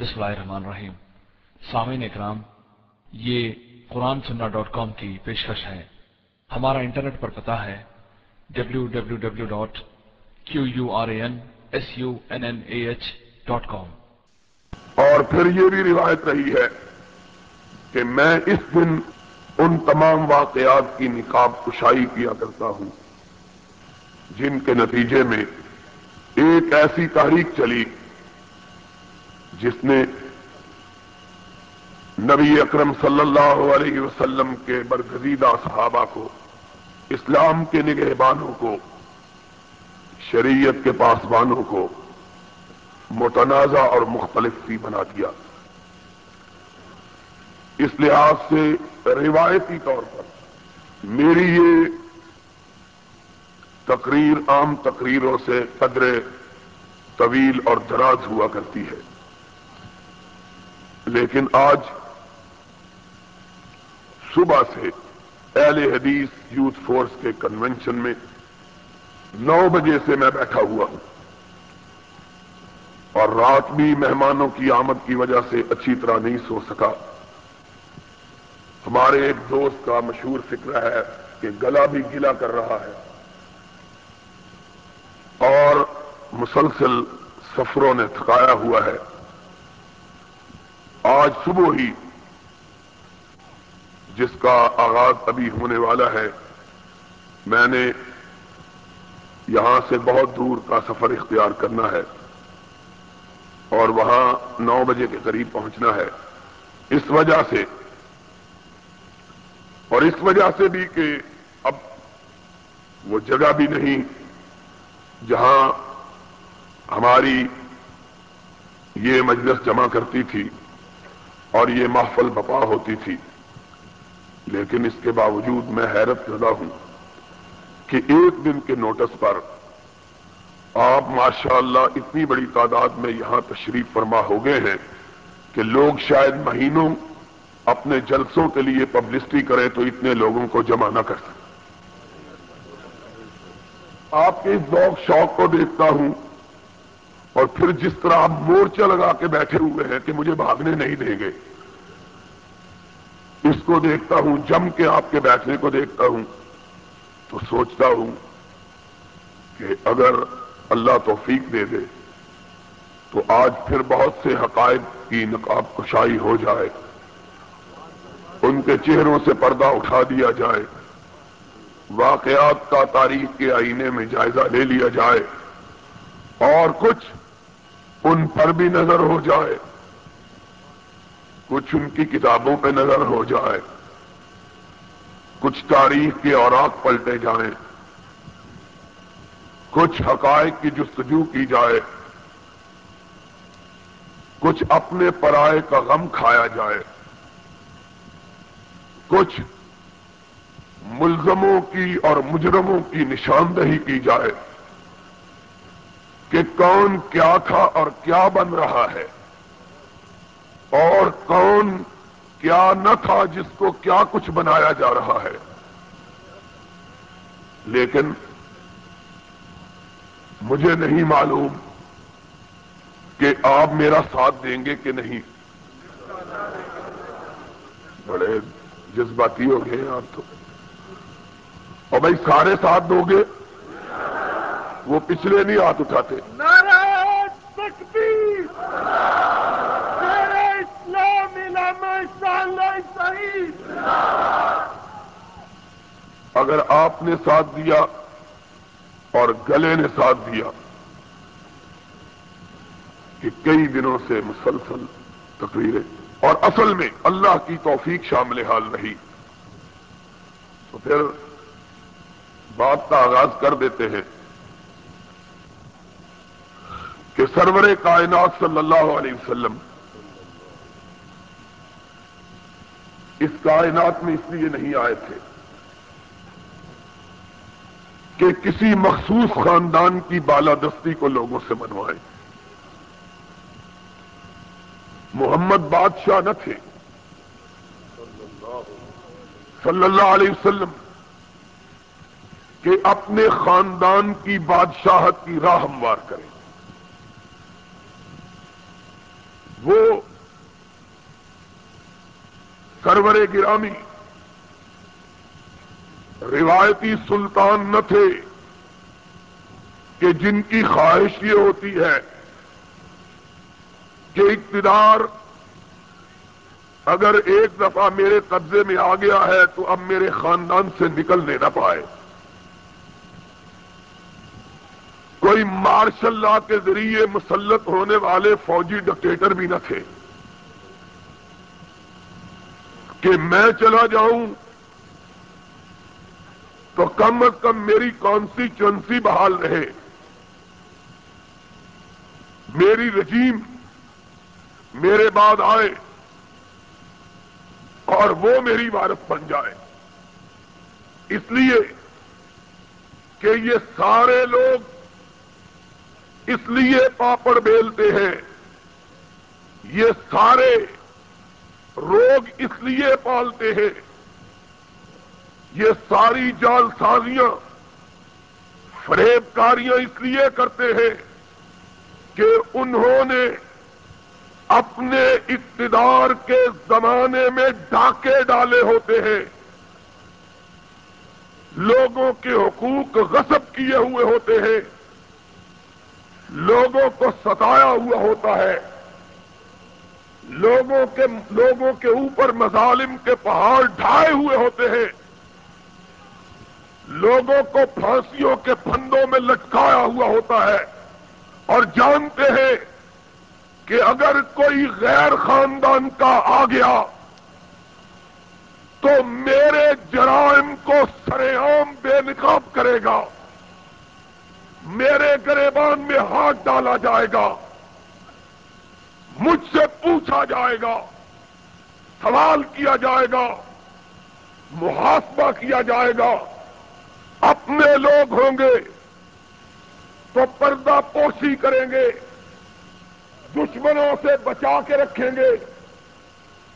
بسم اللہ الرحمن الرحیم۔ سامعین اکرام، یہ قرآن سننا ڈاٹ کام کی پیشکش ہے۔ ہمارا انٹرنیٹ پر پتا ہے W W W dot Q U R A N S U N N A H dot com اور پھر یہ بھی روایت رہی ہے کہ میں اس دن ان تمام واقعات کی نقاب کشائی کیا کرتا ہوں، جن کے نتیجے میں ایک ایسی تحریک چلی جس نے نبی اکرم صلی اللہ علیہ وسلم کے برگزیدہ صحابہ کو اسلام کے نگہبانوں کو، شریعت کے پاسبانوں کو متنازع اور مختلف سی بنا دیا۔ اس لحاظ سے روایتی طور پر میری یہ تقریر عام تقریروں سے قدر طویل اور دراز ہوا کرتی ہے۔ لیکن آج صبح سے اہل حدیث یوتھ فورس کے کنونشن میں نو بجے سے میں بیٹھا ہوا ہوں۔ اور رات بھی مہمانوں کی آمد کی وجہ سے اچھی طرح نہیں سو سکا۔ ہمارے ایک دوست کا مشہور فکر ہے کہ گلا بھی گلا کر رہا ہے۔ اور مسلسل سفروں نے تھکایا ہوا ہے۔ آج صبح ہی جس کا آغاز ابھی ہونے والا ہے، میں نے یہاں سے بہت دور کا سفر اختیار کرنا ہے اور وہاں نو بجے کے قریب پہنچنا ہے۔ اس وجہ سے، اور اس وجہ سے بھی کہ اب وہ جگہ بھی نہیں جہاں ہماری یہ مجلس جمع کرتی تھی۔ اور یہ محفل بپا ہوتی تھی۔ لیکن اس کے باوجود میں حیرت زدہ ہوں کہ ایک دن کے نوٹس پر آپ ماشاء اللہ اتنی بڑی تعداد میں یہاں تشریف فرما ہو گئے ہیں کہ لوگ شاید مہینوں اپنے جلسوں کے لیے پبلسٹی کریں تو اتنے لوگوں کو جمع نہ کر سکیں۔ آپ کے اس ذوق شوق کو دیکھتا ہوں اور پھر جس طرح آپ مورچہ لگا کے بیٹھے ہوئے ہیں کہ مجھے بھاگنے نہیں دیں گے، اس کو دیکھتا ہوں، جم کے آپ کے بیٹھنے کو دیکھتا ہوں، تو سوچتا ہوں کہ اگر اللہ توفیق دے دے، تو آج پھر بہت سے حقائق کی نقاب کشائی ہو جائے، ان کے چہروں سے پردہ اٹھا دیا جائے، واقعات کا تاریخ کے آئینے میں جائزہ لے لیا جائے، اور کچھ ان پر بھی نظر ہو جائے۔ کچھ ان کی کتابوں پہ نظر ہو جائے۔ کچھ تاریخ کے اوراق پلٹے جائیں۔ کچھ حقائق کی جستجو کی جائے۔ کچھ اپنے پرائے کا غم کھایا جائے۔ کچھ ملزموں کی اور مجرموں کی نشاندہی کی جائے۔ کہ کون کیا تھا اور کیا بن رہا ہے اور کون کیا نہ تھا جس کو کیا کچھ بنایا جا رہا ہے لیکن مجھے نہیں معلوم کہ آپ میرا ساتھ دیں گے کہ نہیں۔ بڑے جذباتی ہو گئے آپ تو۔ اور بھائی سارے ساتھ دو گے۔ وہ پچھلے نہیں ہاتھ اٹھاتے۔ اگر آپ نے ساتھ دیا اور گلے نے ساتھ دیا کہ کئی دنوں سے مسلسل تقریریں اور اصل میں اللہ کی توفیق شامل حال رہی تو پھر بات کا آغاز کر دیتے ہیں۔ کہ سرور کائنات صلی اللہ علیہ وسلم اس کائنات میں اس لیے نہیں آئے تھے کہ کسی مخصوص خاندان کی بالادستی کو لوگوں سے منوائیں محمد بادشاہ نہ تھے۔ صلی اللہ علیہ وسلم کہ اپنے خاندان کی بادشاہت کی راہ ہموار کریں وہ سرور گرامی، روایتی سلطان نہ تھے کہ جن کی خواہش یہ ہوتی ہے کہ اقتدار اگر ایک دفعہ میرے قبضے میں آ گیا ہے تو اب میرے خاندان سے نکلنے نہ پائے۔ کوئی مارشل لا کے ذریعے مسلط ہونے والے فوجی ڈکٹیٹر بھی نہ تھے۔ کہ میں چلا جاؤں تو کم از کم میری کانسٹیچوئنسی بحال رہے۔ میری رجیم میرے بعد آئے اور وہ میری وارث بن جائے۔ اس لیے کہ یہ سارے لوگ اس لیے پاپڑ بیلتے ہیں۔ یہ سارے روگ اس لیے پالتے ہیں۔ یہ ساری جال سازیاں فریب کاریاں اس لیے کرتے ہیں کہ انہوں نے اپنے اقتدار کے زمانے میں ڈاکے ڈالے ہوتے ہیں۔ لوگوں کے حقوق غصب کیے ہوئے ہوتے ہیں۔ لوگوں کو ستایا ہوا ہوتا ہے۔ لوگوں کے لوگوں کے اوپر مظالم کے پہاڑ ڈھائے ہوئے ہوتے ہیں۔ لوگوں کو پھانسیوں کے پھندوں میں لٹکایا ہوا ہوتا ہے۔ اور جانتے ہیں کہ اگر کوئی غیر خاندان کا آ گیا تو میرے جرائم کو سرے عام بے نقاب کرے گا۔ میرے گریبان میں ہاتھ ڈالا جائے گا۔ مجھ سے پوچھا جائے گا، سوال کیا جائے گا، محاسبہ کیا جائے گا، اپنے لوگ ہوں گے تو پردہ پوشی کریں گے، دشمنوں سے بچا کے رکھیں گے،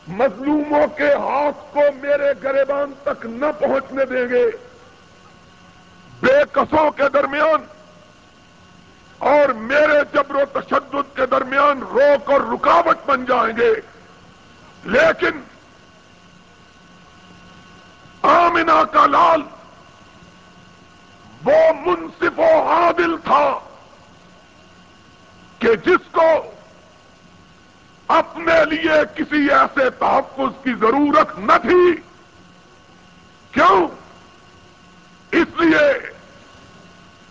مظلوموں کے ہاتھ کو میرے گریبان تک نہ پہنچنے دیں گے۔ بے قصوں کے درمیان اور میرے جبر و تشدد کے درمیان روک اور رکاوٹ بن جائیں گے۔ لیکن آمنا کا لال وہ منصف و عادل تھا کہ جس کو اپنے لیے کسی ایسے تحفظ کی ضرورت نہ تھی۔ کیوں؟ اس لیے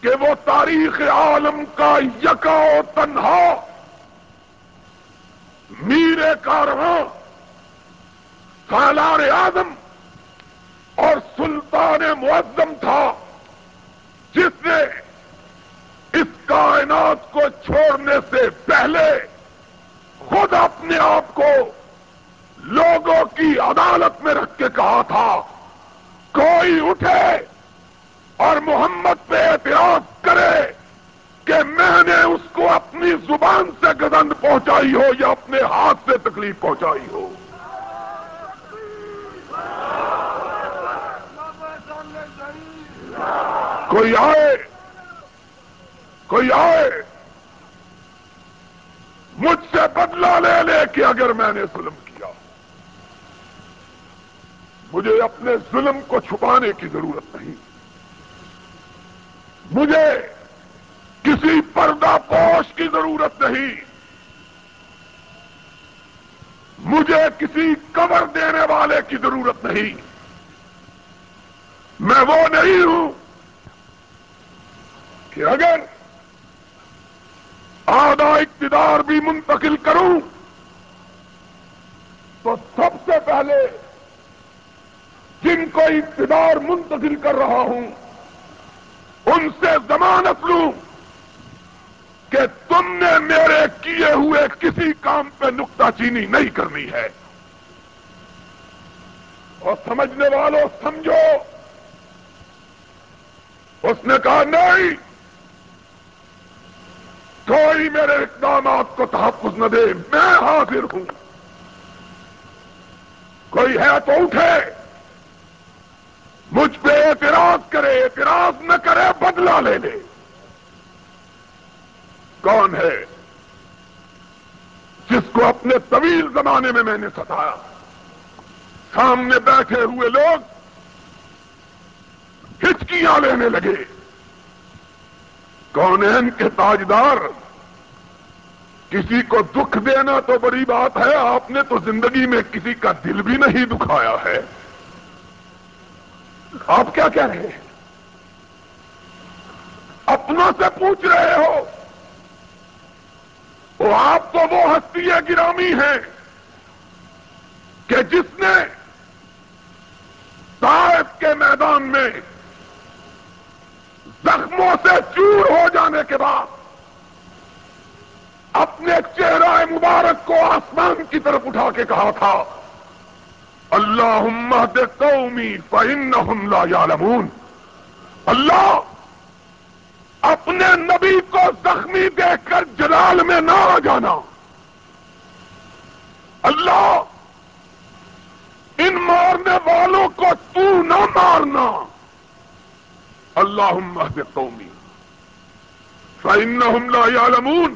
کہ وہ تاریخ عالم کا یکا و تنہا میر کارواں، سالار اعظم اور سلطان معظم تھا، جس نے اس کائنات کو چھوڑنے سے پہلے خود اپنے آپ کو لوگوں کی عدالت میں رکھ کے کہا تھا، کوئی اٹھے اور محمد پہ اعتراض کرے کہ میں نے اس کو اپنی زبان سے گزند پہنچائی ہو یا اپنے ہاتھ سے تکلیف پہنچائی ہو۔ کوئی آئے؟ کوئی آئے؟ مجھ سے بدلہ لے لے کہ اگر میں نے ظلم کیا۔ مجھے اپنے ظلم کو چھپانے کی ضرورت نہیں۔ مجھے کسی پردہ پوش کی ضرورت نہیں۔ مجھے کسی کور دینے والے کی ضرورت نہیں۔ میں وہ نہیں ہوں کہ اگر آدھا اقتدار بھی منتقل کروں، تو سب سے پہلے جن کو اقتدار منتقل کر رہا ہوں ان سے ضمانت لوں کہ تم نے میرے کیے ہوئے کسی کام پہ نکتہ چینی نہیں کرنی ہے۔ اور سمجھنے والوں سمجھو۔ اس نے کہا، نہیں، کوئی میرے اقدامات کو تحفظ نہ دے، میں حاضر ہوں۔ کوئی ہے تو اٹھے۔ مجھ پہ اعتراض کرے، اعتراض نہ کرے، بدلہ لے لے۔ کون ہے جس کو اپنے طویل زمانے میں میں نے ستایا؟ سامنے بیٹھے ہوئے لوگ ہچکیاں لینے لگے۔ کونین کے تاجدار؟ کسی کو دکھ دینا تو بڑی بات ہے، آپ نے تو زندگی میں کسی کا دل بھی نہیں دکھایا ہے۔ آپ کیا کہہ رہے ہیں؟ اپنوں سے پوچھ رہے ہو۔ وہ آپ تو وہ ہستی گرامی ہیں کہ جس نے طائف کے میدان میں زخموں سے چور ہو جانے کے بعد اپنے چہرہ مبارک کو آسمان کی طرف اٹھا کے کہا تھا اللہ دے قومی فن لا یعلمون۔ اللہ اپنے نبی کو زخمی دیکھ کر جلال میں نہ آ جانا۔ اللہ ان مارنے والوں کو تو نہ مارنا۔ اللہ دے قومی فن لا یعلمون۔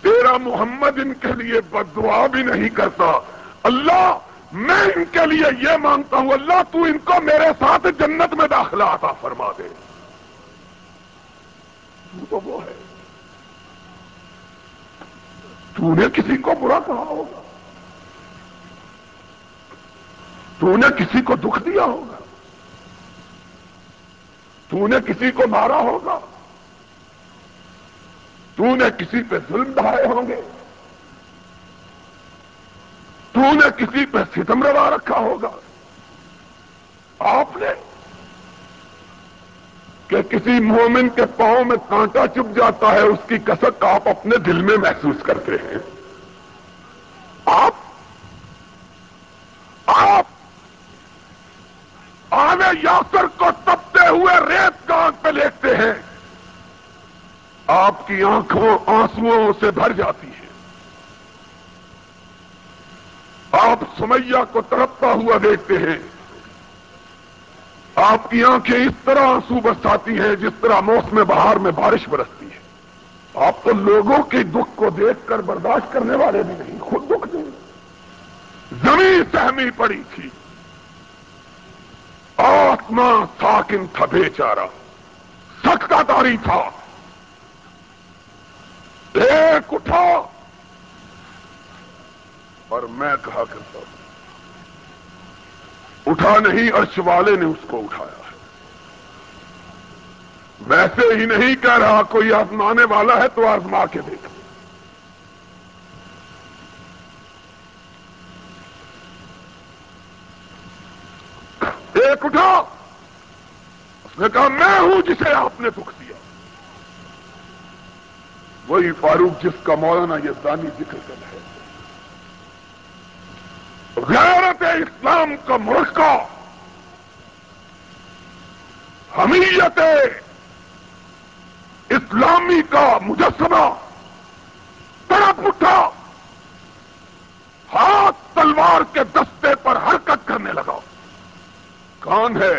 تیرا محمد ان کے لیے بد دعا بھی نہیں کرتا۔ اللہ میں ان کے لیے یہ مانتا ہوں، اللہ تو ان کو میرے ساتھ جنت میں داخلہ آتا فرما دے۔ تو تو وہ ہے۔ تو نے کسی کو برا کہا ہوگا۔ تو نے کسی کو دکھ دیا ہوگا۔ تو نے کسی کو مارا ہوگا۔ تو نے کسی پہ ظلم ڈھائے ہوں گے۔ تو نے کسی پہ ستم روا رکھا ہوگا۔ آپ نے کہ کسی مومن کے پاؤں میں کانٹا چپ جاتا ہے، اس کی کسک آپ اپنے دل میں محسوس کرتے ہیں۔ آپ آپ آنے یاسر کو تپتے ہوئے ریت کا آنکھ پہ لیکتے ہیں۔ آپ کی آنکھوں آنسو سے بھر جاتی ہے آپ سمیا کو تڑپتا ہوا دیکھتے ہیں۔ آپ کی آنکھیں اس طرح آنسو برساتی ہیں جس طرح موسم بہار میں بارش برستی ہے۔ آپ تو لوگوں کے دکھ کو دیکھ کر برداشت کرنے والے بھی نہیں، خود دکھ دیں۔ زمین سہمی پڑی تھی۔ آسمان ساکن تھا بیچارا سکتا تاری تھا۔ ایک اٹھا۔ اور میں کہا کرتا ہوں۔ اٹھا نہیں، عرش والے نے اس کو اٹھایا۔ ہے ویسے ہی نہیں کہہ رہا، کوئی آزمانے والا ہے تو آزما کے دیکھ۔ ایک اٹھا۔ اس نے کہا، میں ہوں جسے آپ نے دکھ دیا۔ وہی فاروق جس کا مولانا یہ دانی ذکر کر ہے غیرت اسلام کا مرکہ حمیت اسلامی کا مجسمہ تڑپ اٹھا، ہاتھ تلوار کے دستے پر حرکت کرنے لگا۔ کون ہے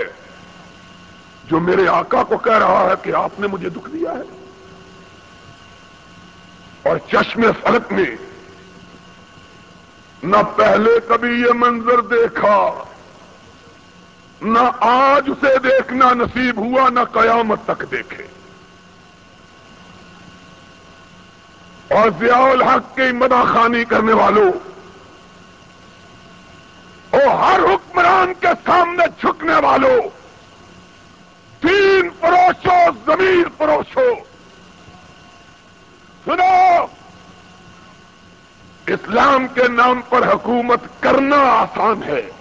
جو میرے آقا کو کہہ رہا ہے کہ آپ نے مجھے دکھ دیا ہے۔ اور چشم فرق میں نہ پہلے کبھی یہ منظر دیکھا، نہ آج اسے دیکھنا نصیب ہوا، نہ قیامت تک دیکھے۔ اور ضیاء الحق کی خانی کرنے والوں، اور ہر حکمران کے سامنے جھکنے والوں، تین پروشو زمین پروشو سنو! اسلام کے نام پر حکومت کرنا آسان ہے۔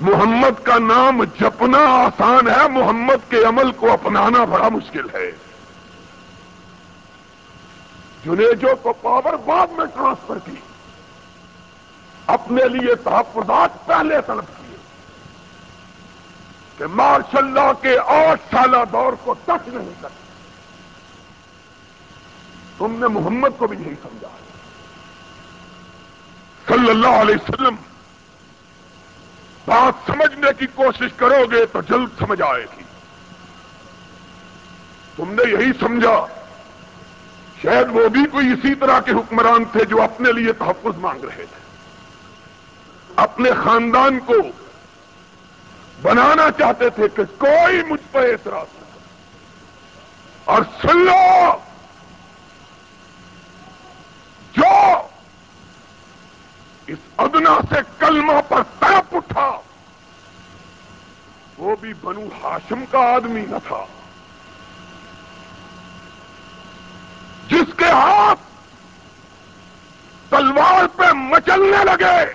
محمد کا نام جپنا آسان ہے، محمد کے عمل کو اپنانا بڑا مشکل ہے۔ جنیجو کو پاور بعد میں ٹرانسفر کی۔ اپنے لیے تحفظات پہلے طلب کیے۔ کہ مارشاء اللہ کے آٹھ سالہ دور کو ٹچ نہیں کرتے تم نے محمد کو بھی یہی سمجھا۔ صلی اللہ علیہ وسلم، بات سمجھنے کی کوشش کرو گے تو جلد سمجھ آئے گی۔ تم نے یہی سمجھا، شاید وہ بھی کوئی اسی طرح کے حکمران تھے جو اپنے لیے تحفظ مانگ رہے تھے۔ اپنے خاندان کو بنانا چاہتے تھے کہ کوئی مجھ پر اعتراض نہ اور سن لو جو اس ادنا سے کلمہ پر تڑپ اٹھا۔ وہ بھی بنو ہاشم کا آدمی نہ تھا۔ جس کے ہاتھ تلوار پہ مچلنے لگے،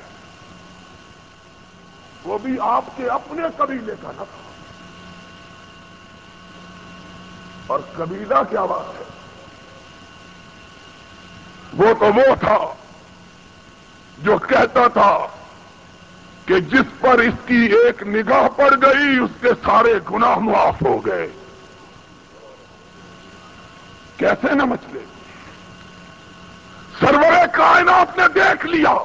وہ بھی آپ کے اپنے قبیلے کا نہ تھا۔ اور قبیلہ کیا بات ہے؟ وہ تو وہ تھا۔ جو کہتا تھا کہ جس پر اس کی ایک نگاہ پڑ گئی، اس کے سارے گناہ معاف ہو گئے۔ کیسے نہ مچلے۔ سرور کائنات نے دیکھ لیا۔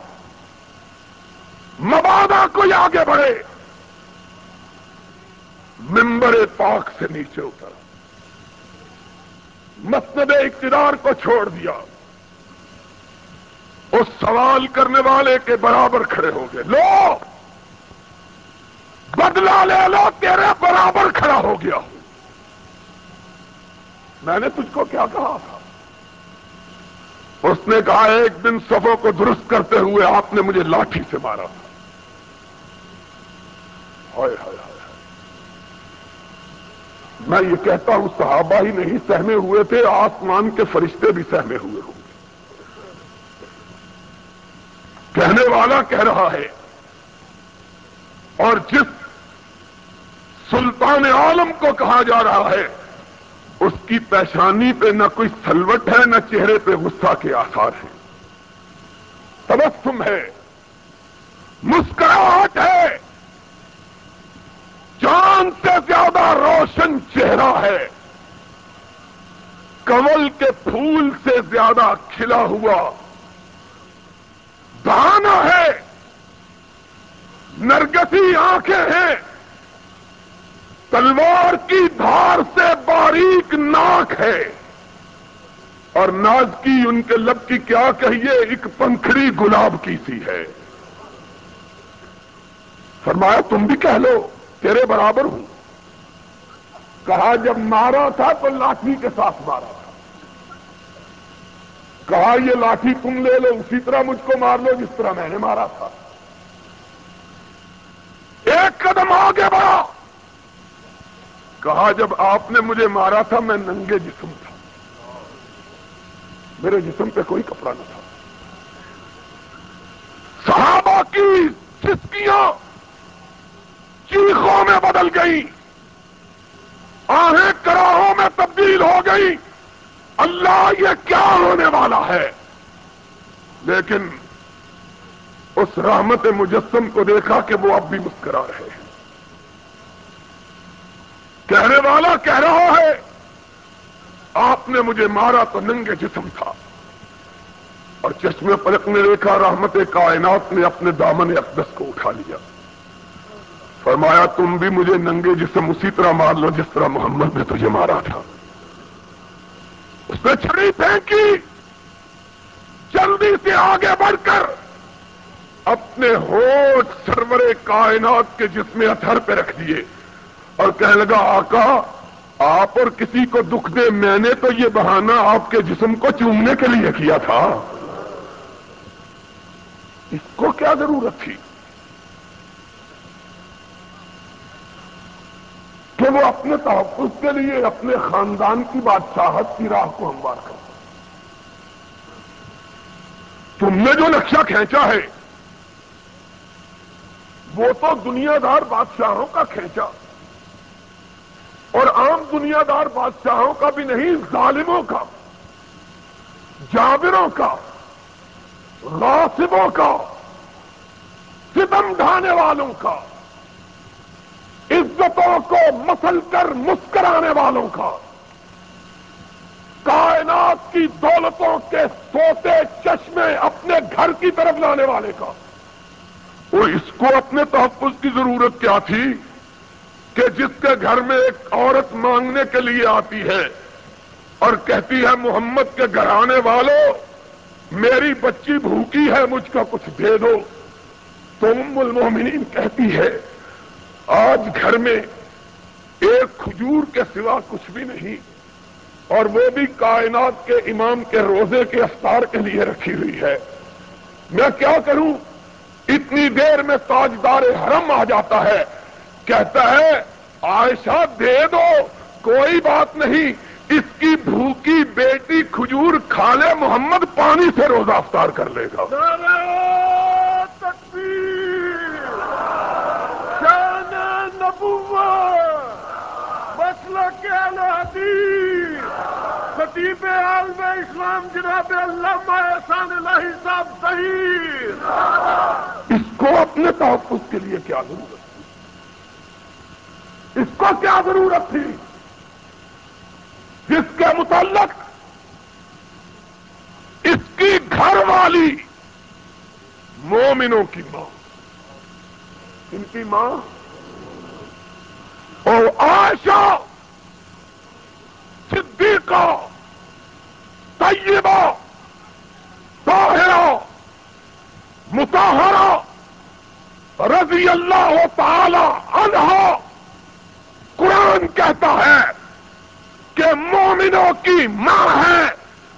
مبادہ کوئی آگے بڑھے۔ ممبر پاک سے نیچے اتر مسجد اقتدار کو چھوڑ دیا۔ اس سوال کرنے والے کے برابر کھڑے ہو گئے لو! بدلا لے لو، تیرے برابر کھڑا ہو گیا ہوں۔ میں نے تجھ کو کیا کہا تھا؟ اس نے کہا، ایک دن صفوں کو درست کرتے ہوئے آپ نے مجھے لاٹھی سے مارا ہائے ہائے ہائے۔ میں یہ کہتا ہوں، صحابہ ہی نہیں، سہمے ہوئے تھے، آسمان کے فرشتے بھی سہمے ہوئے ہوں گے کہنے والا کہہ رہا ہے۔ اور جس سلطان عالم کو کہا جا رہا ہے، اس کی پیشانی پہ نہ کوئی سلوٹ ہے، نہ چہرے پہ غصہ کے آثار ہیں۔ تبسم ہے۔ مسکراہٹ ہے۔ چاند سے زیادہ روشن چہرہ ہے۔ کمل کے پھول سے زیادہ کھلا ہوا دانا ہے۔ نرگسی آنکھیں ہیں۔ تلوار کی دھار سے باریک ناک ہے۔ اور ناز کی ان کے لب کی کیا کہیے، ایک پنکھڑی گلاب کی سی ہے۔ فرمایا، تم بھی کہہ لو، تیرے برابر ہوں۔ کہا، جب مارا تھا تو لاٹھی کے ساتھ مارا۔ تھا کہا، یہ لاٹھی تم لے لو، اسی طرح مجھ کو مار لو جس طرح میں نے مارا تھا. ایک قدم آگے بڑھا۔ کہا، جب آپ نے مجھے مارا تھا، میں ننگے جسم تھا۔ میرے جسم پہ کوئی کپڑا نہ تھا۔ صحابہ کی چسکیاں چیخوں میں بدل گئی آہیں کراہوں میں تبدیل ہو گئی اللہ یہ کیا ہونے والا ہے؟ لیکن اس رحمت مجسم کو دیکھا کہ وہ اب بھی مسکرا رہے ہیں۔ کہنے والا کہہ رہا ہے، آپ نے مجھے مارا تو ننگے جسم تھا۔ اور چشمے پلک نے دیکھا رحمت کائنات نے اپنے دامن اقدس کو اٹھا لیا۔ فرمایا، تم بھی مجھے ننگے جسم اسی طرح مار لو جس طرح محمد نے تجھے مارا تھا۔ اس نے چھڑی پھینکی جلدی سے آگے بڑھ کر اپنے ہوٹ سرور کائنات کے جسم اتھر پہ رکھ دیے اور کہنے لگا، آقا، آپ اور کسی کو دکھ دے، میں نے تو یہ بہانہ آپ کے جسم کو چومنے کے لیے کیا تھا۔ اس کو کیا ضرورت تھی؟ کہ وہ اپنے تحفظ کے لیے اپنے خاندان کی بادشاہت کی راہ کو ہموار کر تم نے جو نقشہ کھینچا ہے، وہ تو دنیا دار بادشاہوں کا کھینچا۔ اور عام دنیا دار بادشاہوں کا بھی نہیں، ظالموں کا، جابروں کا، غاصبوں کا، ستم ڈھانے والوں کا۔ عزتوں کو مسل کر مسکرانے والوں کا۔ کائنات کی دولتوں کے سوتے چشمے اپنے گھر کی طرف لانے والے کا۔ وہ اس کو اپنے تحفظ کی ضرورت کیا تھی کہ جس کے گھر میں ایک عورت مانگنے کے لیے آتی ہے اور کہتی ہے، محمد کے گھرانے آنے والوں میری بچی بھوکی ہے، مجھ کا کچھ دے دو۔ تو ام المومنین کہتی ہے آج گھر میں ایک کھجور کے سوا کچھ بھی نہیں، اور وہ بھی کائنات کے امام کے روزے کے افطار کے لیے رکھی ہوئی ہے۔ میں کیا کروں؟ اتنی دیر میں تاجدار حرم آ جاتا ہے۔ کہتا ہے، عائشہ دے دو، کوئی بات نہیں، اس کی بھوکی بیٹی کھجور کھا لے محمد پانی سے روزہ افطار کر لے گا۔ خطیب عالم اسلام جناب اللہ احسان اللہ صاحب صحیح اس کو اپنے تحفظ کے لیے کیا ضرورت تھی؟ اس کو کیا ضرورت تھی؟ جس کے متعلق اس کی گھر والی مومنوں کی ماں، ان کی ماں اور آشا صدیقہ، طیبہ، طاہرہ متحرہ رضی اللہ تعالی عنہ قرآن کہتا ہے کہ مومنوں کی ماں ہے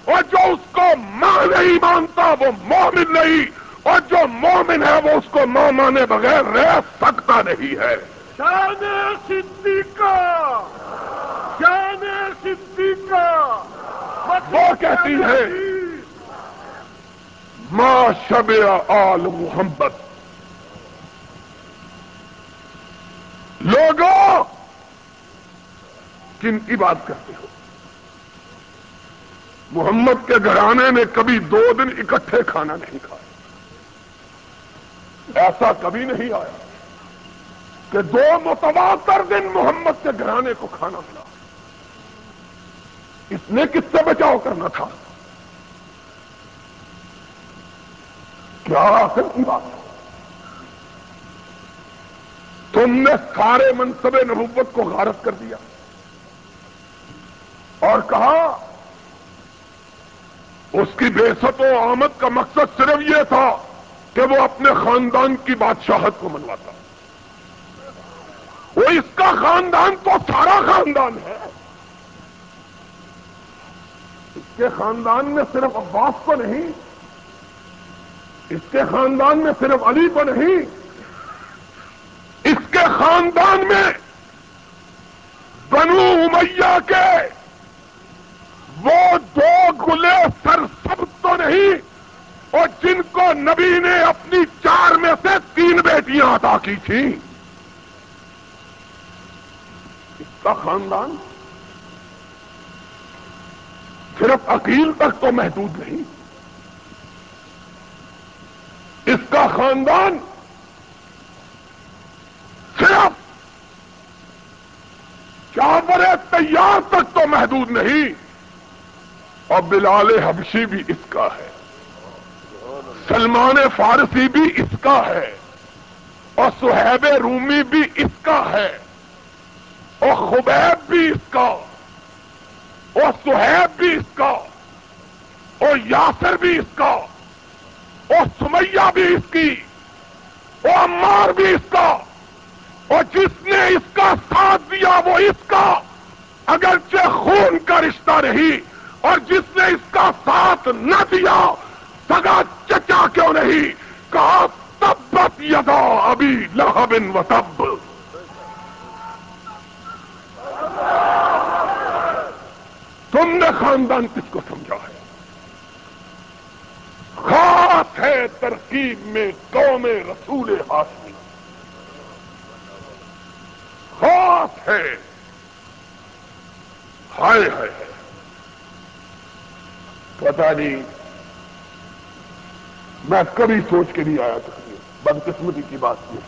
اور جو اس کو ماں نہیں مانتا وہ مومن نہیں اور جو مومن ہے وہ اس کو ماں مانے بغیر رہ سکتا نہیں ہے۔ شان صدیقہ! شان صدیقہ! وہ کہتی ہے ماں شب آل محمد۔ لوگوں کن کی بات کرتے ہو؟ محمد کے گھرانے نے کبھی دو دن اکٹھے کھانا نہیں کھایا ایسا کبھی نہیں آیا۔ کہ دو متواتر دن محمد کے گھرانے کو کھانا ملا۔ اس نے کس سے بچاؤ کرنا تھا؟ کیا آخر کی بات ہے؟ تم نے سارے منصب نبوت کو غارت کر دیا۔ اور کہا، اس کی بےست و آمد کا مقصد صرف یہ تھا کہ وہ اپنے خاندان کی بادشاہت کو منواتا۔ وہ اس کا خاندان تو سارا خاندان ہے۔ اس کے خاندان میں صرف عباس کو نہیں، اس کے خاندان میں صرف علی کو نہیں، اس کے خاندان میں بنو امیہ کے وہ دو گلے سر سب تو نہیں، اور جن کو نبی نے اپنی چار میں سے تین بیٹیاں عطا کی تھیں اس کا خاندان صرف عقیل تک تو محدود نہیں۔ اس کا خاندان صرف چاور تیار تک تو محدود نہیں، اور بلال حبشی بھی اس کا ہے۔ سلمان فارسی بھی اس کا ہے، اور سہیب رومی بھی اس کا ہے۔ اور خبیب بھی اس کا، اور سہیب بھی اس کا، اور یاسر بھی اس کا، اور سمیہ بھی اس کی، اور عمار بھی اس کا، اور جس نے اس کا ساتھ دیا وہ اس کا، اگرچہ خون کا رشتہ نہیں، اور جس نے اس کا ساتھ نہ دیا، سگا چچا کیوں نہیں؟ کہا، تبت یدا ابھی لہبن و تب۔ تم نے خاندان کس کو سمجھا ہے؟ خاص ہے ترکیب میں قوم رسول ہاشمی خاص ہے۔ ہائے ہائے پتا نہیں، میں کبھی سوچ کے نہیں آیا تھا بدقسمتی کی بات یہ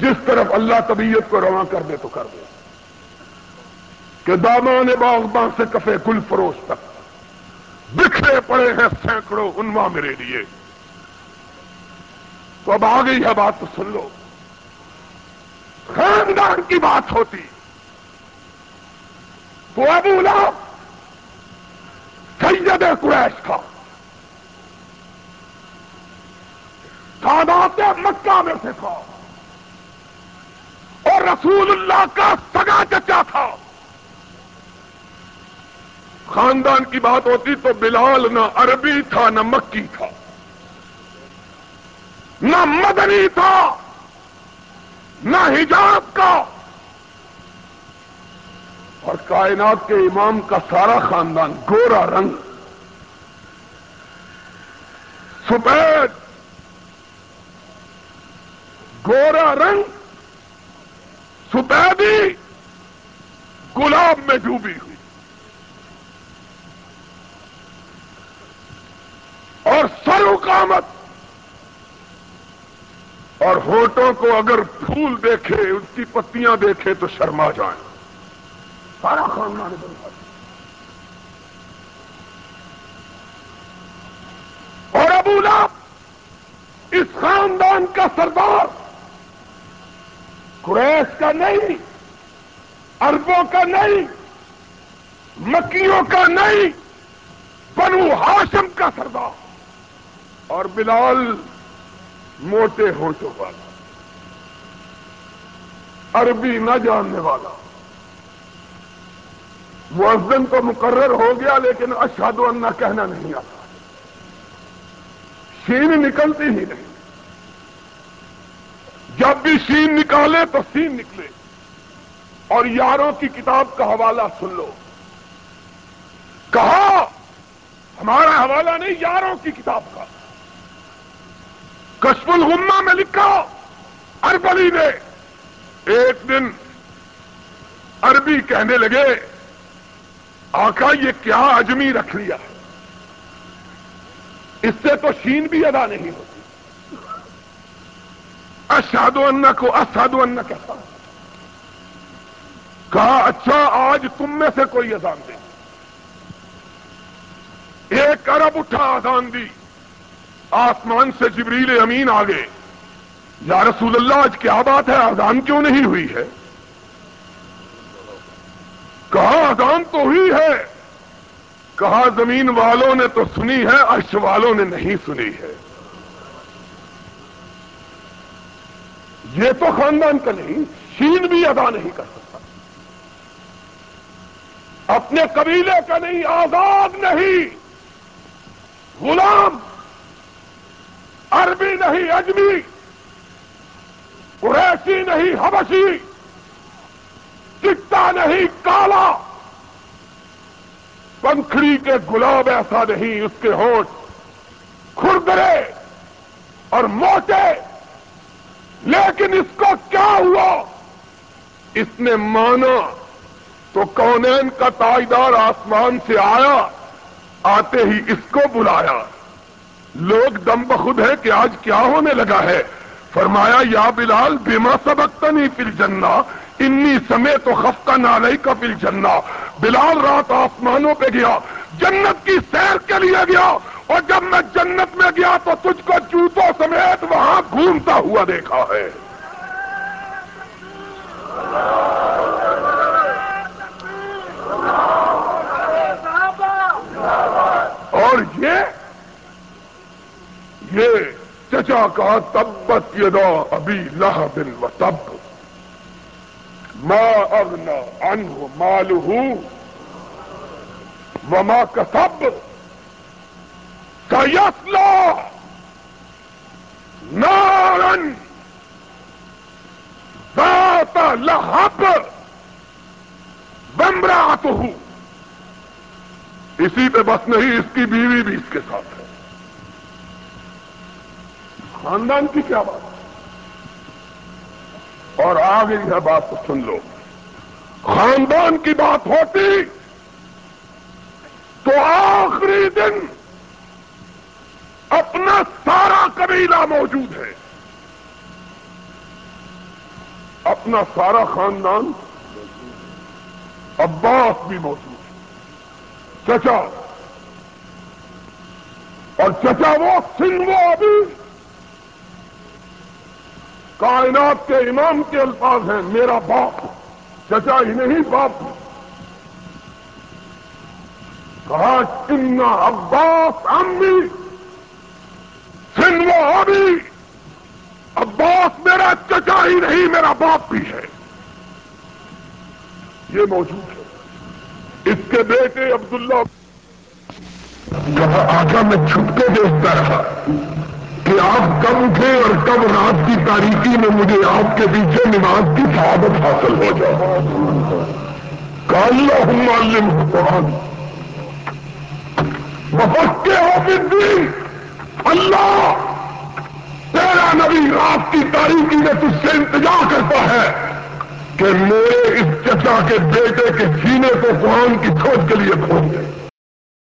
جس طرف اللہ طبیعت کو رواں کر دے تو کر دے۔ کہ دامان باغبان سے کفے گل فروش تک۔ بکھرے پڑے ہیں سینکڑوں انوا میرے لیے۔ تو اب آ گئی ہے بات تو سن لو۔ خاندان کی بات ہوتی۔ تو ابو لاب سید قریش کا مکہ میں سے تھا۔ اور رسول اللہ کا سگا چچا تھا۔ خاندان کی بات ہوتی تو بلال نہ عربی تھا، نہ مکی تھا۔ نہ مدنی تھا، نہ حجاب کا۔ اور کائنات کے امام کا سارا خاندان گورا رنگ۔ سفید۔ گورا رنگ۔ سفیدی۔ گلاب میں ڈوبی۔ ہوئی اور سر اقامت اور ہوٹوں کو اگر پھول دیکھے، اس کی پتیاں دیکھے تو شرما جائیں۔ سارا خاندان اور ابو لاب اس خاندان کا سردار۔ قریش کا نہیں اربوں کا نہیں، مکیوں کا نہیں، بنو ہاشم کا سردار۔ اور بلال موٹے ہونٹوں والا، عربی نہ جاننے والا۔ مؤذن تو مقرر ہو گیا لیکن اشہد اللہ کہنا نہیں آتا۔ شین نکلتی ہی نہیں۔ جب بھی شین نکالے تو سین نکلے۔ اور یاروں کی کتاب کا حوالہ سن لو۔ کہا، ہمارا حوالہ نہیں، یاروں کی کتاب کا۔ کشف الغمہ میں لکھا، اربلی نے ایک دن عربی کہنے لگے، آقا یہ کیا اجمی رکھ لیا اس سے تو شین بھی ادا نہیں ہوتی۔ اشاد ان کو اساد ان کہتا کہا اچھا آج تم میں سے کوئی اذان دے۔ ایک ارب اٹھا اذان دی۔ آسمان سے جبریل امین آ گئے یا رسول اللہ، آج کیا بات ہے؟ اذان کیوں نہیں ہوئی ہے؟ کہا اذان تو ہوئی ہے؟ کہا زمین والوں نے تو سنی ہے، عرش والوں نے نہیں سنی ہے؟ یہ تو خاندان کا نہیں، شین بھی ادا نہیں کر سکتا۔ اپنے قبیلے کا نہیں، آزاد نہیں۔ غلام عربی نہیں، اجمی۔ قریشی نہیں، حبشی۔ چٹا نہیں، کالا۔ پنکھڑی کے گلاب ایسا نہیں، اس کے ہوٹ کھردرے اور موٹے۔ لیکن اس کو کیا ہوا؟ اس نے مانا تو کونین کا تاجدار آسمان سے آیا، آتے ہی اس کو بلایا۔ لوگ دم بخود ہے کہ آج کیا ہونے لگا ہے۔ فرمایا، یا بلال بیما سبقتنی فی جنا انی سمے تو خفتہ نالئی کا فل جنا بلال رات آسمانوں پہ گیا، جنت کی سیر کے لیے گیا، اور جب میں جنت میں گیا تو تجھ کو جوتوں سمیت وہاں گھومتا ہوا دیکھا ہے۔ یہ چچا کا تبت یدا ابھی لہ بن و تب ماں اگنا ان مال ہوں وما کسب سیسلا نارن ذات لہب بمرات ہوں اسی پہ بس نہیں، اس کی بیوی بھی اس کے ساتھ ہے۔ خاندان کی کیا بات اور آگے ہے بات تو سن لو۔ خاندان کی بات ہوتی تو آخری دن اپنا سارا قبیلہ موجود ہے۔ اپنا سارا خاندان، عباس بھی موجود ہے۔ چچا۔ اور چچا وہ سن وہ ابھی کائنات کے امام کے الفاظ ہیں، میرا باپ چچا ہی نہیں باپ۔ کہا چن عباس امی سن وہ ابھی ہی نہیں، میرا باپ بھی ہے۔ یہ موجود ہے۔ اس کے بیٹے عبداللہ۔ کہا آقا میں چھپ کے دیکھتا رہا۔ کہ آپ کب اٹھے اور کب رات کی تاریخی میں مجھے آپ کے پیچھے نماز کی شہادت حاصل ہو جائے۔ کاللہ معلم قرآن۔ بفکے ہو دین اللہ تیرا نبی رات کی تاریخی میں تجھ سے انتظار کرتا ہے کہ میرے اس چچا کے بیٹے کے سینے کو قرآن کی کھوج کے لیے کھول دے۔